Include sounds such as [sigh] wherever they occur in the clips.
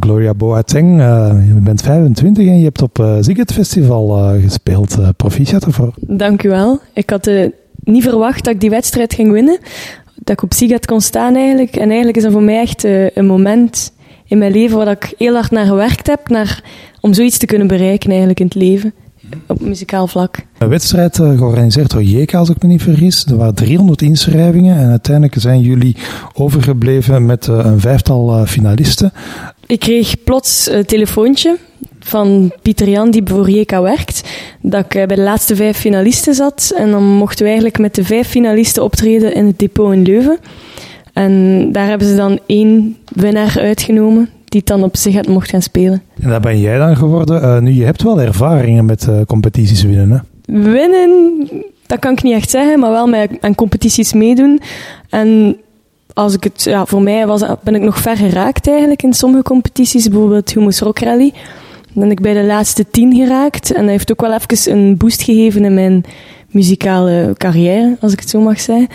Gloria Boateng, uh, je bent 25 en je hebt op uh, Ziget Festival uh, gespeeld. Proficiat ervoor. Dank u wel. Ik had niet verwacht dat ik die wedstrijd ging winnen. Dat ik op Ziget kon staan eigenlijk. En eigenlijk is dat voor mij echt een moment in mijn leven waar ik heel hard naar gewerkt heb. Naar, om zoiets te kunnen bereiken eigenlijk in het leven op muzikaal vlak. Een wedstrijd uh, georganiseerd door JK, als ik me niet vergis. Er waren 300 inschrijvingen en uiteindelijk zijn jullie overgebleven met uh, een vijftal uh, finalisten. Ik kreeg plots een telefoontje van Pieter Jan, die voor JK werkt, dat ik bij de laatste vijf finalisten zat. En dan mochten we eigenlijk met de vijf finalisten optreden in het depot in Leuven. En daar hebben ze dan één winnaar uitgenomen die het dan op zich had mocht gaan spelen. En daar ben jij dan geworden. Uh, nu, je hebt wel ervaringen met uh, competities winnen, hè? Winnen, dat kan ik niet echt zeggen, maar wel met aan competities meedoen. En als ik het, ja, voor mij was, ben ik nog ver geraakt eigenlijk in sommige competities, bijvoorbeeld Humus Rock Rally. Dan ben ik bij de laatste tien geraakt en dat heeft ook wel even een boost gegeven in mijn muzikale carrière, als ik het zo mag zeggen.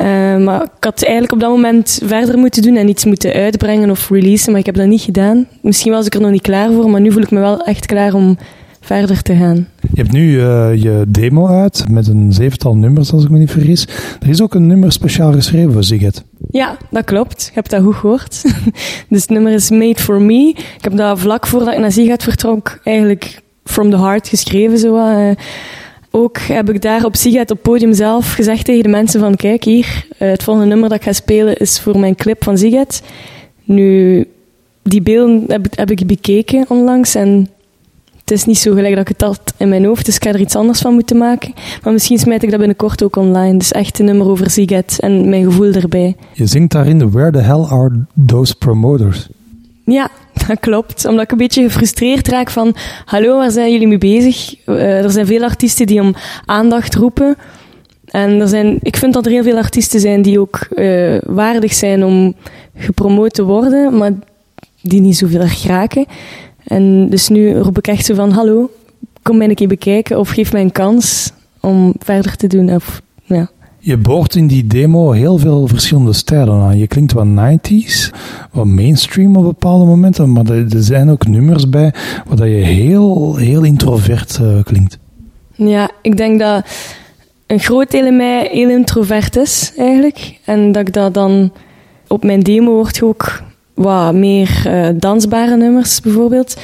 Uh, maar ik had eigenlijk op dat moment verder moeten doen en iets moeten uitbrengen of releasen, maar ik heb dat niet gedaan. Misschien was ik er nog niet klaar voor, maar nu voel ik me wel echt klaar om verder te gaan. Je hebt nu uh, je demo uit met een zevental nummers, als ik me niet vergis. Er is ook een nummer speciaal geschreven voor Ziget. Ja, dat klopt. Ik heb dat goed gehoord. [laughs] dus het nummer is Made for Me. Ik heb dat vlak voordat ik naar Ziget vertrok eigenlijk from the heart geschreven. Zo, uh, ook heb ik daar op Siget op podium zelf gezegd tegen de mensen van kijk hier, eh, het volgende nummer dat ik ga spelen is voor mijn clip van Siget. Nu, die beelden heb, heb ik bekeken onlangs en het is niet zo gelijk dat ik het had in mijn hoofd, dus ik ga er iets anders van moeten maken. Maar misschien smijt ik dat binnenkort ook online. Dus echt een nummer over Siget en mijn gevoel erbij. Je zingt daarin Where the hell are those promoters? Ja, dat klopt. Omdat ik een beetje gefrustreerd raak van... Hallo, waar zijn jullie mee bezig? Uh, er zijn veel artiesten die om aandacht roepen. En er zijn, ik vind dat er heel veel artiesten zijn die ook uh, waardig zijn om gepromoot te worden, maar die niet zoveel raken. En dus nu roep ik echt zo van... Hallo, kom mij een keer bekijken of geef mij een kans om verder te doen. Of, ja. Je boort in die demo heel veel verschillende stijlen aan. Je klinkt wat 90s, wat mainstream op bepaalde momenten, maar er, zijn ook nummers bij waar je heel, heel introvert uh, klinkt. Ja, ik denk dat een groot deel in mij heel introvert is, eigenlijk. En dat ik dat dan op mijn demo hoort ook wat meer uh, dansbare nummers, bijvoorbeeld.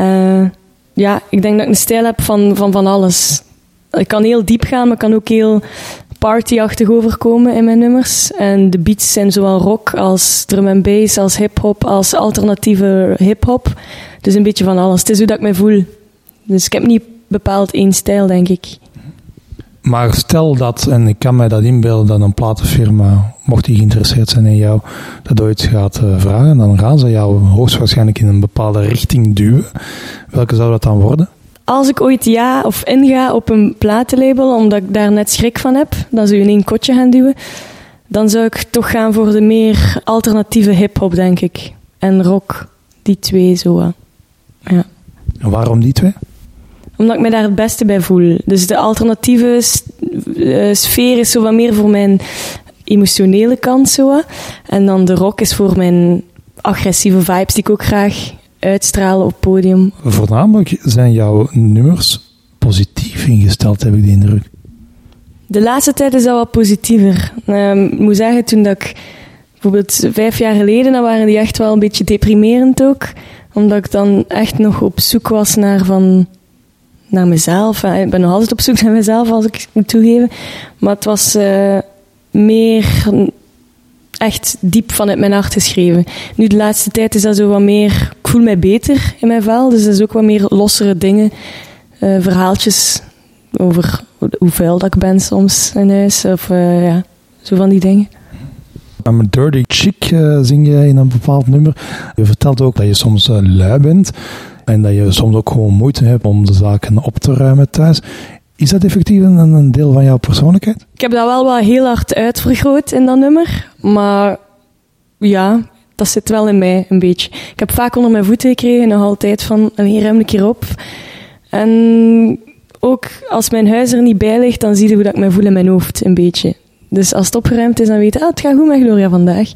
Uh, ja, ik denk dat ik een stijl heb van, van van alles. Ik kan heel diep gaan, maar ik kan ook heel partyachtig overkomen in mijn nummers. En de beats zijn zowel rock als drum en bass, als hip-hop, als alternatieve hip-hop. Dus een beetje van alles. Het is hoe dat ik me voel. Dus ik heb niet bepaald één stijl, denk ik. Maar stel dat, en ik kan mij dat inbeelden, dat een platenfirma, mocht die geïnteresseerd zijn in jou, dat ooit gaat uh, vragen, dan gaan ze jou hoogstwaarschijnlijk in een bepaalde richting duwen. Welke zou dat dan worden? Als ik ooit ja of inga op een platenlabel, omdat ik daar net schrik van heb, dan zou je in één kotje gaan duwen, dan zou ik toch gaan voor de meer alternatieve hip-hop, denk ik. En rock. Die twee zo. Ja. En waarom die twee? Omdat ik me daar het beste bij voel. Dus de alternatieve eh, sfeer is zo wat meer voor mijn emotionele kant. Zo. En dan de rock is voor mijn agressieve vibes die ik ook graag uitstralen op podium. Voornamelijk zijn jouw nummers positief ingesteld, heb ik de indruk. De laatste tijd is dat wat positiever. Uh, ik moet zeggen, toen dat ik bijvoorbeeld vijf jaar geleden, dan waren die echt wel een beetje deprimerend ook. Omdat ik dan echt nog op zoek was naar, van, naar mezelf. Ik ben nog altijd op zoek naar mezelf, als ik het moet toegeven. Maar het was uh, meer echt diep vanuit mijn hart geschreven. Nu, de laatste tijd is dat zo wat meer... Ik voel mij beter in mijn vel, dus dat is ook wat meer lossere dingen. Uh, verhaaltjes over hoe vuil dat ik ben soms in huis. Of uh, ja, zo van die dingen. I'm a dirty chick uh, zing je in een bepaald nummer. Je vertelt ook dat je soms lui bent. En dat je soms ook gewoon moeite hebt om de zaken op te ruimen thuis. Is dat effectief een, een, deel van jouw persoonlijkheid? Ik heb dat wel wel heel hard uitvergroot in dat nummer. Maar ja, dat zit wel in mij een beetje. Ik heb vaak onder mijn voeten gekregen, nog altijd van, alleen ruim een keer op. En ook als mijn huis er niet bij ligt, dan zie je hoe dat ik me voel in mijn hoofd, een beetje. Dus als het opgeruimd is, dan weet je, ah, het gaat goed met Gloria vandaag.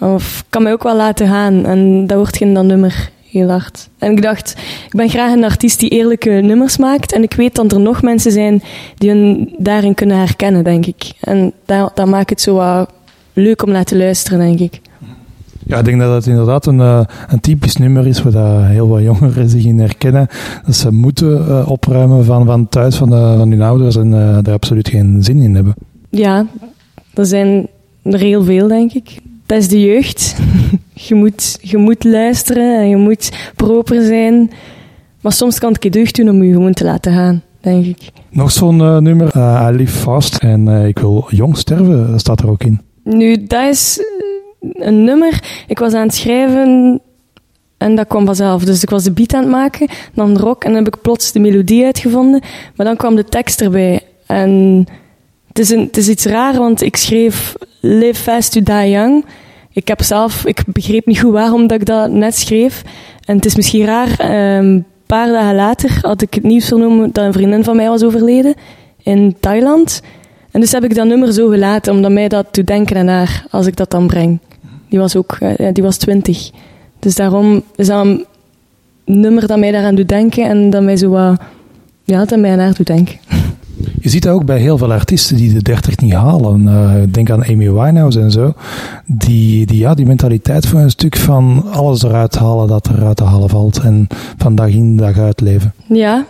Of kan mij ook wel laten gaan. En dat wordt geen dan nummer heel hard. En ik dacht, ik ben graag een artiest die eerlijke nummers maakt. En ik weet dat er nog mensen zijn die hun daarin kunnen herkennen, denk ik. En dat, dat maakt het zo wat leuk om naar te luisteren, denk ik. Ja, ik denk dat het inderdaad een, uh, een typisch nummer is waar heel wat jongeren zich in herkennen. Dat ze moeten uh, opruimen van, van thuis, van, de, van hun ouders en uh, daar absoluut geen zin in hebben. Ja, er zijn er heel veel, denk ik. Dat is de jeugd. [laughs] je, moet, je moet luisteren en je moet proper zijn. Maar soms kan het je deugd doen om je gewoon te laten gaan, denk ik. Nog zo'n nummer, I Live Fast en ik wil jong sterven, staat er ook in. Nu, dat is een nummer. Ik was aan het schrijven en dat kwam vanzelf. Dus ik was de beat aan het maken, dan rock en dan heb ik plots de melodie uitgevonden. Maar dan kwam de tekst erbij. En het is, een, het is iets raar, want ik schreef Live Fast to Die Young. Ik heb zelf, ik begreep niet goed waarom dat ik dat net schreef. En het is misschien raar, een ehm, paar dagen later had ik het nieuws vernomen dat een vriendin van mij was overleden in Thailand. En dus heb ik dat nummer zo gelaten, omdat mij dat doet denken aan haar, als ik dat dan breng. Die was ook, uh, die was twintig. Dus daarom is dat een nummer dat mij daaraan doet denken en dat mij zo wat, ja, dat mij aan doet denken. Je ziet dat ook bij heel veel artiesten die de 30 niet halen. Uh, denk aan Amy Winehouse en zo. Die, die, ja, die mentaliteit voor een stuk van alles eruit halen dat eruit te halen valt. En van dag in dag uit leven. Ja,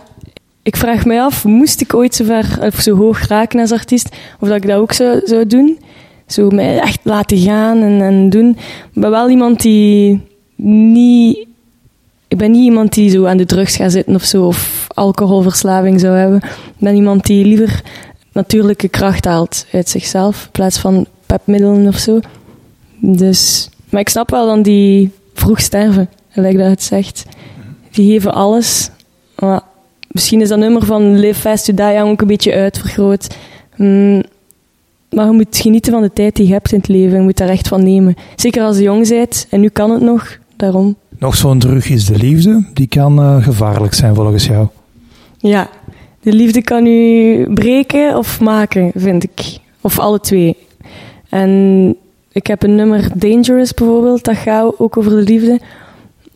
ik vraag mij af, moest ik ooit zo ver of zo hoog raken als artiest, of dat ik dat ook zou, zou doen? Zo mij echt laten gaan en, en doen. Ben wel iemand die niet. Ik ben niet iemand die zo aan de drugs gaat zitten of zo, of alcoholverslaving zou hebben. Ik ben iemand die liever natuurlijke kracht haalt uit zichzelf, in plaats van pepmiddelen of zo. Dus, maar ik snap wel dan die vroeg sterven, gelijk dat het zegt. Die geven alles. Maar misschien is dat nummer van Live Fast to Die Young ook een beetje uitvergroot. Mm, maar je moet genieten van de tijd die je hebt in het leven. Je moet daar echt van nemen. Zeker als je jong bent. En nu kan het nog. Daarom. Nog zo'n drug is de liefde. Die kan uh, gevaarlijk zijn volgens jou. Ja. De liefde kan u breken of maken, vind ik. Of alle twee. En ik heb een nummer Dangerous bijvoorbeeld. Dat gaat ook over de liefde.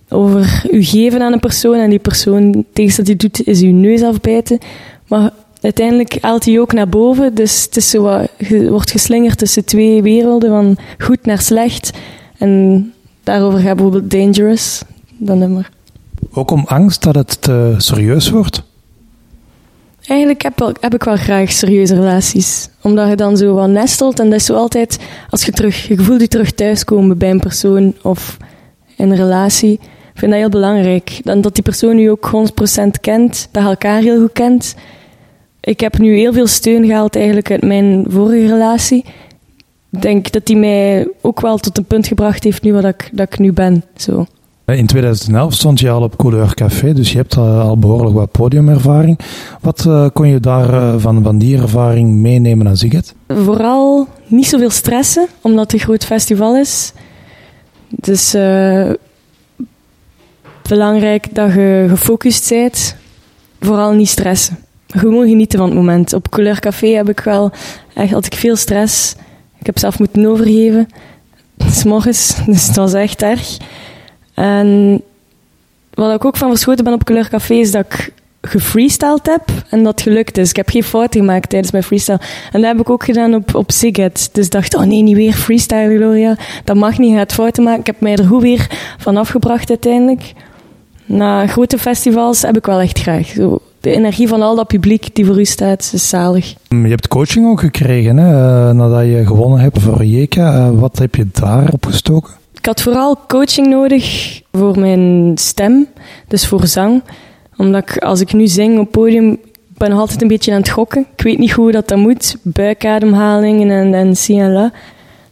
Over u geven aan een persoon. En die persoon, tegen dat hij doet, is uw neus afbijten. Maar uiteindelijk haalt hij ook naar boven. Dus het is zo wat, je wordt geslingerd tussen twee werelden, van goed naar slecht. En daarover gaat bijvoorbeeld Dangerous, dat nummer. Ook om angst dat het te serieus wordt? Eigenlijk heb, heb ik wel graag serieuze relaties. Omdat je dan zo wat nestelt en dat is zo altijd, als je terug, je voelt je terug thuiskomen bij een persoon of in een relatie. Ik vind dat heel belangrijk. Dan dat die persoon je ook 100% kent, dat je elkaar heel goed kent. Ik heb nu heel veel steun gehaald eigenlijk uit mijn vorige relatie. Ik denk dat die mij ook wel tot een punt gebracht heeft nu wat ik, dat ik nu ben. Zo. In 2011 stond je al op Couleur Café, dus je hebt al behoorlijk wat podiumervaring. Wat uh, kon je daar uh, van, van die ervaring meenemen naar Ziget? Vooral niet zoveel stressen, omdat het een groot festival is. Dus uh, belangrijk dat je gefocust bent. Vooral niet stressen gewoon genieten van het moment. Op Couleur Café heb ik wel echt had ik veel stress. Ik heb zelf moeten overgeven. S'morgens, [laughs] dus het was echt erg. En wat ik ook van verschoten ben op Couleur Café is dat ik gefreestyled heb en dat gelukt is. Ik heb geen fouten gemaakt tijdens mijn freestyle. En dat heb ik ook gedaan op, op Siget. Dus dacht, oh nee, niet weer freestyle, Gloria. Dat mag niet, je gaat fouten maken. Ik heb mij er goed weer van afgebracht uiteindelijk. Na grote festivals heb ik wel echt graag. Zo de energie van al dat publiek die voor u staat, is zalig. Je hebt coaching ook gekregen hè, eh, nadat je gewonnen hebt voor Jeka. Eh, wat heb je daar opgestoken? Ik had vooral coaching nodig voor mijn stem, dus voor zang. Omdat ik, als ik nu zing op podium, ben altijd een beetje aan het gokken. Ik weet niet hoe dat dat moet. Buikademhalingen en, en si en la.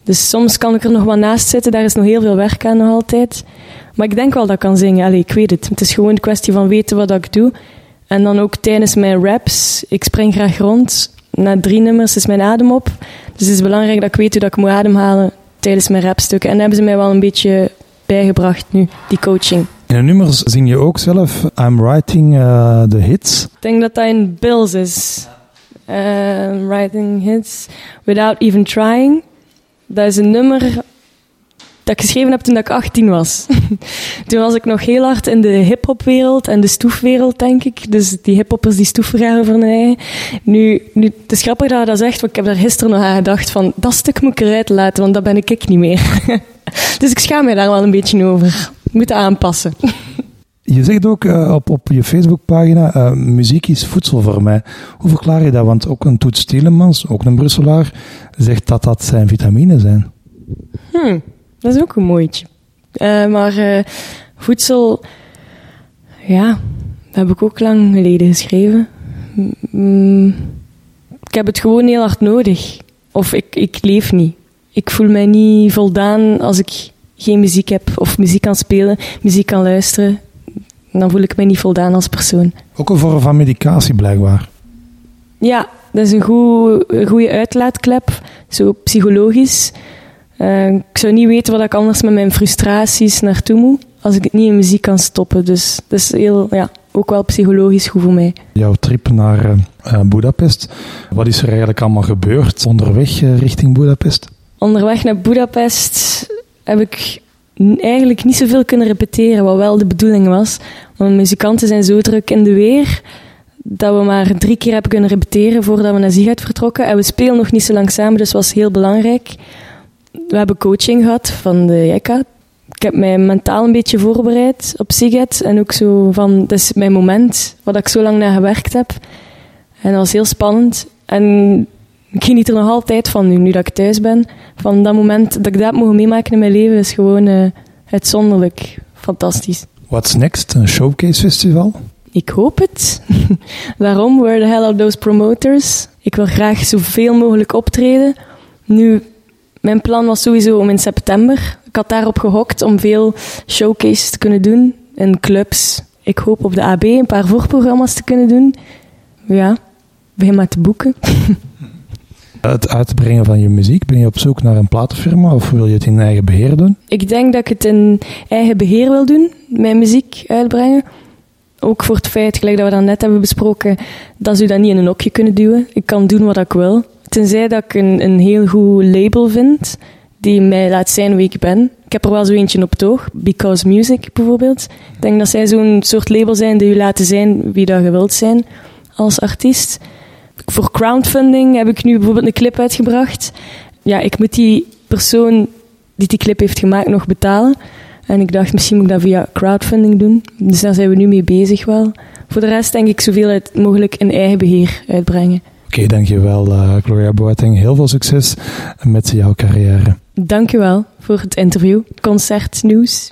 Dus soms kan ik er nog wat naast zitten. Daar is nog heel veel werk aan nog altijd. Maar ik denk wel dat ik kan zingen. Allee, ik weet het. Het is gewoon een kwestie van weten wat ik doe. En dan ook tijdens mijn raps. Ik spring graag rond. Na drie nummers is mijn adem op. Dus het is belangrijk dat ik weet hoe dat ik moet ademhalen tijdens mijn rapstukken. En hebben ze mij wel een beetje bijgebracht nu, die coaching. In de nummers zing je ook zelf I'm writing uh, the hits. Ik denk dat dat in Bills is. Uh, writing hits without even trying. Dat is een nummer dat ik geschreven heb toen ik 18 was. [laughs] toen was ik nog heel hard in de hip-hopwereld en de stoefwereld, denk ik. Dus die hip-hoppers die stoeven over mij. Nu, nu, het is grappig dat je dat zegt, want ik heb daar gisteren nog aan gedacht van, dat stuk moet ik eruit laten, want dat ben ik, ik niet meer. [laughs] dus ik schaam mij daar wel een beetje over. Ik moet aanpassen. [laughs] Je zegt ook uh, op, op je Facebookpagina, uh, muziek is voedsel voor mij. Hoe verklaar je dat? Want ook een Toets Tielemans, ook een Brusselaar, zegt dat dat zijn vitamine zijn. Hmm. Dat is ook een mooitje. Uh, maar uh, voedsel, ja, dat heb ik ook lang geleden geschreven. Mm, ik heb het gewoon heel hard nodig. Of ik, ik leef niet. Ik voel mij niet voldaan als ik geen muziek heb of muziek kan spelen, muziek kan luisteren. Dan voel ik mij niet voldaan als persoon. Ook een vorm van medicatie blijkbaar. Ja, dat is een goede uitlaatklep, zo psychologisch. Uh, ik zou niet weten wat ik anders met mijn frustraties naartoe moet als ik het niet in muziek kan stoppen. Dus dat is heel, ja, ook wel psychologisch goed voor mij. Jouw trip naar uh, Budapest, wat is er eigenlijk allemaal gebeurd onderweg uh, richting Budapest? Onderweg naar Budapest heb ik eigenlijk niet zoveel kunnen repeteren, wat wel de bedoeling was. Want muzikanten zijn zo druk in de weer dat we maar drie keer hebben kunnen repeteren voordat we naar Ziget vertrokken. En we spelen nog niet zo lang samen, dus dat was heel belangrijk we hebben coaching gehad van de JECA. Ik heb mij mentaal een beetje voorbereid op Siget. En ook zo van, dat is mijn moment, wat ik zo lang naar gewerkt heb. En dat was heel spannend. En ik geniet er nog altijd van nu, nu dat ik thuis ben. Van dat moment dat ik dat mogen meemaken in mijn leven is gewoon uh, uitzonderlijk fantastisch. What's next? Een showcase festival? Ik hoop het. Waarom? Where the hell are those promoters? Ik wil graag zoveel mogelijk optreden. Nu mijn plan was sowieso om in september. Ik had daarop gehokt om veel showcases te kunnen doen in clubs. Ik hoop op de AB een paar voorprogramma's te kunnen doen. Ja, begin maar te boeken. [laughs] Het uitbrengen van je muziek, ben je op zoek naar een platenfirma of wil je het in eigen beheer doen? Ik denk dat ik het in eigen beheer wil doen, mijn muziek uitbrengen. Ook voor het feit, gelijk dat we dat net hebben besproken, dat ze dat niet in een hokje kunnen duwen. Ik kan doen wat ik wil. Tenzij dat ik een, een heel goed label vind, die mij laat zijn wie ik ben. Ik heb er wel zo eentje op het oog, Because Music bijvoorbeeld. Ik denk dat zij zo'n soort label zijn die je laten zijn wie dat je wilt zijn als artiest. Voor crowdfunding heb ik nu bijvoorbeeld een clip uitgebracht. Ja, ik moet die persoon die die clip heeft gemaakt nog betalen. En ik dacht, misschien moet ik dat via crowdfunding doen. Dus daar zijn we nu mee bezig wel. Voor de rest denk ik zoveel mogelijk in eigen beheer uitbrengen. Oké, dankjewel uh, Gloria Boateng. Heel veel succes met jouw carrière. Dankjewel voor het interview. Concertnieuws.